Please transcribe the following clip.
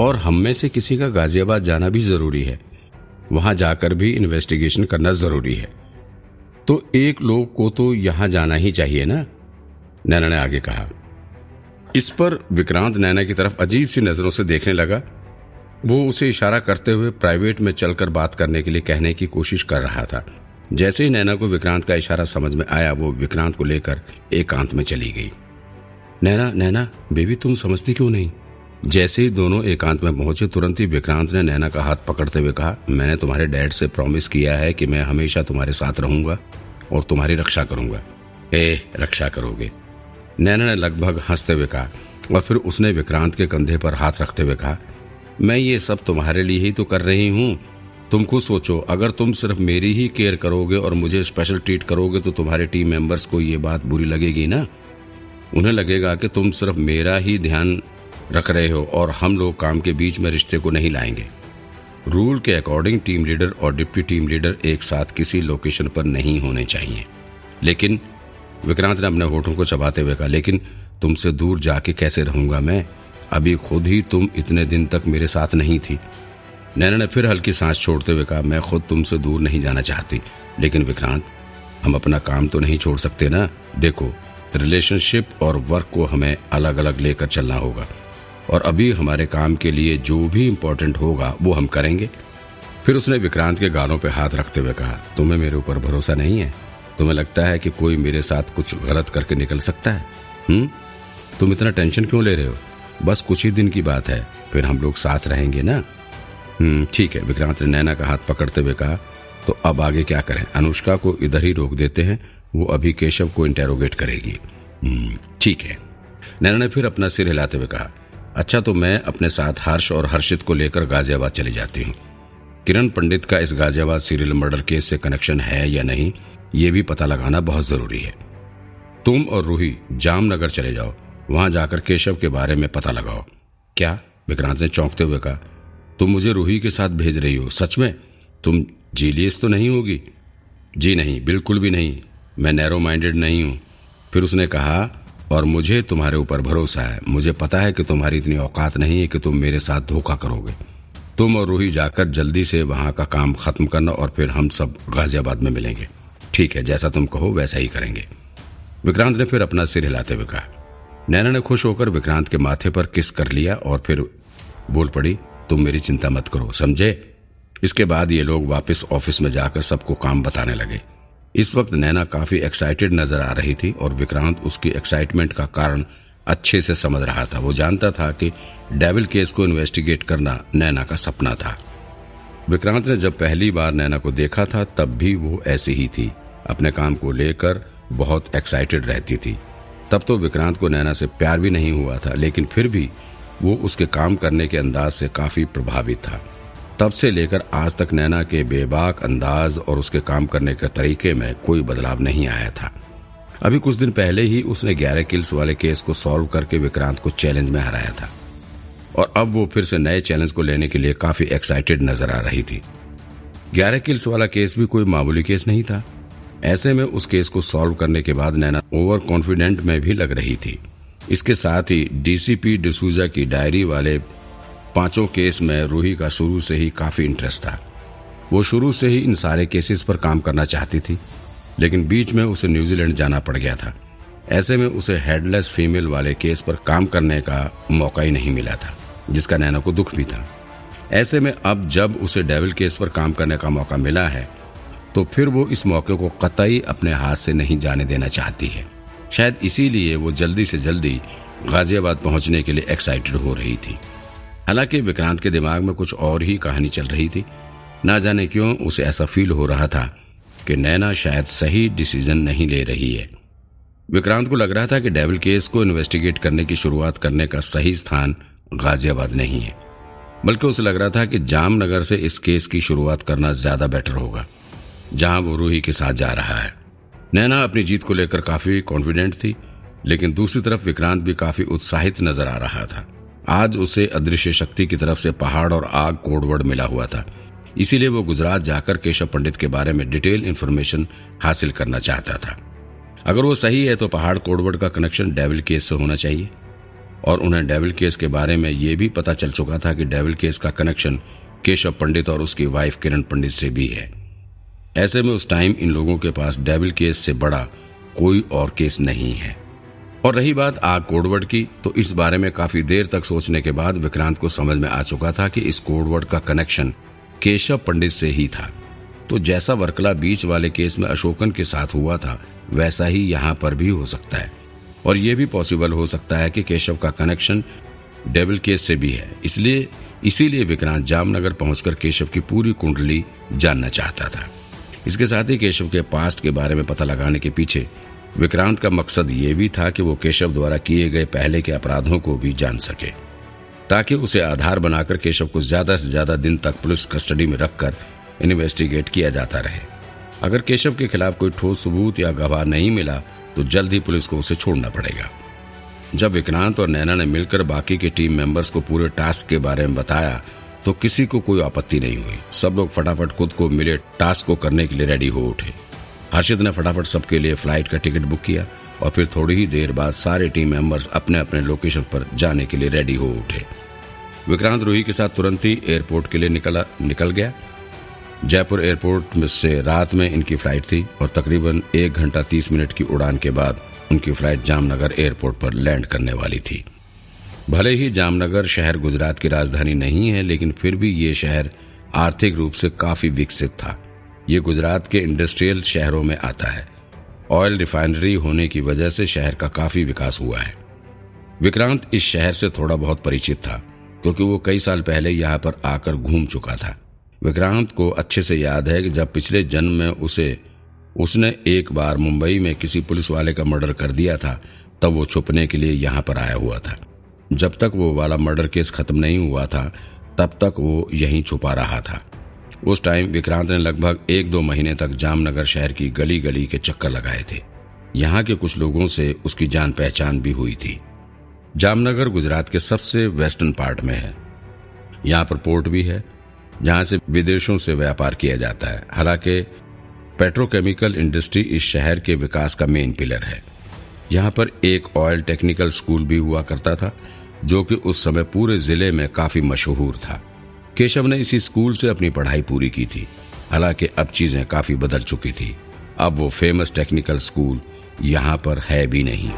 और हम में से किसी का गाजियाबाद जाना भी ज़रूरी है। वहाँ जाकर भी इन्वेस्टिगेशन करना ज़रूरी है। तो एक लोग को तो यहाँ जाना ही चाहिए ना? नैना ने आगे कहा। इस पर विक्रांत नैना की तरफ़ अजीब सी नज़रों से देखने लगा। वो उसे इशारा करते हुए प्राइवेट में चलकर बात करने के लिए कहने की कोशिश कर रहा था। जैसे ही नैना को विक्रांत का इशारा समझ में आया, वो विक्रांत को लेकर एकांत में चली गई। नैना नैना, बेबी तुम समझती क्यों नहीं? जैसे ही दोनों एकांत में पहुँचे, तुरंत ही विक्रांत ने नैना का हाथ पकड़ते हुए कहा, मैंने तुम्हारे डैड से प्रॉमिस किया है कि मैं हमेशा तुम्हारे साथ रहूँगा और तुम्हारी रक्षा करूँगा। ए, रक्षा करोगे। नैना ने लगभग हँसते हुए कहा और फिर उसने विक्रांत के कंधे पर हाथ रखते हुए कहा, मैं ये सब तुम्हारे लिए ही तो कर रही हूँ। तुम खुद सोचो, अगर तुम सिर्फ़ मेरी ही केयर करोगे और मुझे स्पेशल ट्रीट करोगे तो तुम्हारे टीम मेंबर्स को ये बात बुरी लगेगी ना? उन्हें लगेगा कि तुम सिर्फ़ मेरा ही ध्यान रख रहे हो और हम लोग काम के बीच में रिश्ते को नहीं लाएँगे। रूल के अकॉर्डिंग टीम लीडर और डिप्टी टीम लीडर एक साथ किसी लोकेशन पर नहीं होने चाहिए। लेकिन विक्रांत ने अपने होठों को चबाते हुए कहा, लेकिन तुमसे दूर जाके कैसे रहूँगा मैं? अभी खुद ही तुम इतने दिन तक मेरे साथ नहीं थी। नैना ने फिर हल्की सांस छोड़ते हुए कहा, मैं खुद तुमसे दूर नहीं जाना चाहती। लेकिन विक्रांत, हम अपना काम तो नहीं छोड़ सकते ना? देखो, रिलेशनशिप और वर्क को हमें अलग अलग लेकर चलना होगा। और अभी हमारे काम के लिए जो भी इम्पोर्टेंट होगा, वो हम करेंगे। फिर उसने विक्रांत के गालों पे हाथ रखते हुए कहा, तुम्हें मेरे ऊपर भरोसा नहीं है? तुम्हें लगता है कि कोई मेरे साथ कुछ गलत करके निकल सकता है? हम्म तुम इतना टेंशन क्यों ले रहे हो? बस कुछ ही दिन की बात है, फिर हम लोग साथ रहेंगे ना? ठीक है, विक्रांत ने नैना का हाथ पकड़ते हुए कहा तो अब आगे क्या करें? अनुष्का को इधर ही रोक देते हैं, वो अभी केशव को इंटेरोगेट करेगी। ठीक है, नैना ने फिर अपना सिर हिलाते हुए कहा अच्छा तो मैं अपने साथ हर्ष और हर्षित को लेकर गाजियाबाद चली जाती हूँ। किरण पंडित का इस गाजियाबाद सीरियल मर्डर केस से कनेक्शन है या नहीं, ये भी पता लगाना बहुत ज़रूरी है। तुम और रूही जामनगर चले जाओ। वहाँ जाकर केशव के बारे में पता लगाओ। क्या? विक्रांत ने चौंकते हुए कहा, तुम मुझे रूही के साथ भेज रही हो, सच में? तुम जीलियस तो नहीं होगी? जी नहीं, बिल्कुल भी नहीं। मैं नैरो माइंडेड नहीं हूँ। फिर उसने कहा और मुझे तुम्हारे ऊपर भरोसा है। मुझे पता है कि तुम्हारी इतनी औकात नहीं है कि तुम मेरे साथ धोखा करोगे। तुम और रूही जाकर जल्दी से वहाँ का काम खत्म करना और फिर हम सब गाजियाबाद में मिलेंगे। ठीक है, जैसा तुम कहो, वैसा ही करेंगे। विक्रांत ने फिर अपना सिर हिलाते हुए कहा, नैना ने खुश होकर विक्रांत के माथे पर किस कर लिया और फिर बोल पड़ी, तुम मेरी चिंता मत करो, समझे? इसके बाद ये लोग वापस ऑफ़िस में जाकर सबको काम बताने लगे। इस वक्त नैना काफ़ी एक्साइटेड नज़र आ रही थी और विक्रांत उसकी एक्साइटमेंट का कारण अच्छे से समझ रहा था। वो जानता था कि डेविल केस को इन्वेस्टिगेट करना नैना का सपना था। विक्रांत ने जब पहली बार नैना को देखा था, तब भी वो ऐसी ही थी। अपने काम को लेकर बहुत एक्साइटेड रहती थी। तब तो विक्रांत को नैना से प्यार भी नहीं हुआ था, लेकिन फिर भी वो उसके काम करने के अंदाज से काफ़ी प्रभावित था। तब से लेकर आज तक नैना के बेबाक अंदाज और उसके काम करने के तरीके में कोई बदलाव नहीं आया था। अभी कुछ दिन पहले ही उसने ग्यारह किल्स वाले केस को सॉल्व करके विक्रांत को चैलेंज में हराया था। और अब वो फिर से नए चैलेंज को लेने के लिए काफ़ी एक्साइटेड नज़र आ रही थी। ग्यारह किल्स वाला केस भी कोई मामूली केस नहीं था। ऐसे में उस केस को सॉल्व करने के बाद नैना ओवर कॉन्फिडेंट में भी लग रही थी। इसके साथ ही डीसीपी डिसूजा की डायरी वाले पाँचों केस में रूही का शुरू से ही काफ़ी इंटरेस्ट था। वो शुरू से ही इन सारे केसेस पर काम करना चाहती थी, लेकिन बीच में उसे न्यूजीलैंड जाना पड़ गया था। ऐसे में उसे हेडलेस फीमेल वाले केस पर काम करने का मौका ही नहीं मिला था, जिसका नैना को दुख भी था। ऐसे में अब जब उसे डेविल केस पर काम करने का मौका मिला है तो फिर वो इस मौके को कतई अपने हाथ से नहीं जाने देना चाहती है। शायद इसीलिए वो जल्दी से जल्दी गाजियाबाद पहुँचने के लिए एक्साइटेड हो रही थी। हालाँकि विक्रांत के दिमाग में कुछ और ही कहानी चल रही थी। ना जाने क्यों उसे ऐसा फील हो रहा था कि नैना शायद सही डिसीज़न नहीं ले रही है। विक्रांत को लग रहा था कि डेविल केस को इन्वेस्टिगेट करने की शुरुआत करने का सही स्थान गाजियाबाद नहीं है। बल्कि उसे लग रहा था कि जामनगर से इस केस की शुरुआत करना ज़्यादा बेटर होगा, जहाँ वो रूही के साथ जा रहा है। नैना अपनी जीत को लेकर काफ़ी कॉन्फिडेंट थी, लेकिन दूसरी तरफ़ विक्रांत भी काफ़ी उत्साहित नज़र आ रहा था। आज उसे अदृश्य शक्ति की तरफ़ से पहाड़ और आग कोडवर्ड मिला हुआ था। इसीलिए वो गुजरात जाकर केशव पंडित के बारे में डिटेल इन्फॉर्मेशन हासिल करना चाहता था। अगर वो सही है तो पहाड़ कोडवर्ड का कनेक्शन डेविल केस से होना चाहिए। और उन्हें डेविल केस के बारे में यह भी पता चल चुका था कि डेविल केस का कनेक्शन केशव पंडित और उसकी वाइफ किरण पंडित से भी है। ऐसे में उस टाइम इन लोगों के पास डेविल केस से बड़ा कोई और केस नहीं है। और रही बात आग कोडवर्ड की तो इस बारे में काफ़ी देर तक सोचने के बाद विक्रांत को समझ में आ चुका था कि इस कोडवर्ड का कनेक्शन केशव पंडित से ही था। तो जैसा वर्कला बीच वाले केस में अशोकन के साथ हुआ था, वैसा ही यहाँ पर भी हो सकता है। और ये भी पॉसिबल हो सकता है कि केशव का कनेक्शन डेविल केस से भी है। इसलिए, इसीलिए विक्रांत जामनगर पहुंचकर केशव की पूरी कुंडली जानना चाहता था। इसके साथ ही केशव के पास्ट के बारे में पता लगाने के पीछे विक्रांत का मकसद ये भी था कि वो केशव द्वारा किए गए पहले के अपराधों को भी जान सके, ताकि उसे आधार बनाकर केशव को ज़्यादा से ज़्यादा दिन तक पुलिस कस्टडी में रखकर इन्वेस्टिगेट किया जाता रहे। अगर केशव के खिलाफ कोई ठोस सबूत या गवाह नहीं मिला तो जल्द ही पुलिस को उसे छोड़ना पड़ेगा। जब विक्रांत और नैना ने मिलकर बाकी के टीम मेंबर्स को पूरे टास्क के बारे में बताया तो किसी को कोई आपत्ति नहीं हुई। सब लोग फटाफट खुद को मिले टास्क को करने के लिए रेडी हो उठे। हर्षित ने फटाफट सबके लिए फ़्लाइट का टिकट बुक किया और फिर थोड़ी ही देर बाद सारे टीम मेंबर्स अपने अपने लोकेशन पर जाने के लिए रेडी हो उठे। विक्रांत रूही के साथ तुरंत ही एयरपोर्ट के लिए निकला निकल गया। जयपुर एयरपोर्ट में से रात में इनकी फ़्लाइट थी और तकरीबन एक घंटा तीस मिनट की उड़ान के बाद उनकी फ़्लाइट जामनगर एयरपोर्ट पर लैंड करने वाली थी। भले ही जामनगर शहर गुजरात की राजधानी नहीं है, लेकिन फिर भी ये शहर आर्थिक रूप से काफ़ी विकसित था। ये गुजरात के इंडस्ट्रियल शहरों में आता है। ऑयल रिफाइनरी होने की वजह से शहर का काफ़ी विकास हुआ है। विक्रांत इस शहर से थोड़ा बहुत परिचित था, क्योंकि वो कई साल पहले यहाँ पर आकर घूम चुका था। विक्रांत को अच्छे से याद है कि जब पिछले जन्म में उसे, उसने एक बार मुंबई में किसी पुलिस वाले का मर्डर कर दिया था, तब वो छुपने के लिए यहाँ पर आया हुआ था। जब तक वो वाला मर्डर केस खत्म नहीं हुआ था, तब तक वो यहीं छुपा रहा था। उस टाइम विक्रांत ने लगभग एक दो महीने तक जामनगर शहर की गली गली के चक्कर लगाए थे। यहाँ के कुछ लोगों से उसकी जान पहचान भी हुई थी। जामनगर गुजरात के सबसे वेस्टर्न पार्ट में है। यहाँ पर पोर्ट भी है, जहाँ से विदेशों से व्यापार किया जाता है। हालाँकि पेट्रोकेमिकल इंडस्ट्री इस शहर के विकास का मेन पिलर है। यहाँ पर एक ऑयल टेक्निकल स्कूल भी हुआ करता था, जो कि उस समय पूरे ज़िले में काफ़ी मशहूर था। केशव ने इसी स्कूल से अपनी पढ़ाई पूरी की थी। हालाँकि अब चीज़ें काफ़ी बदल चुकी थी। अब वो फ़ेमस टेक्निकल स्कूल यहाँ पर है भी नहीं।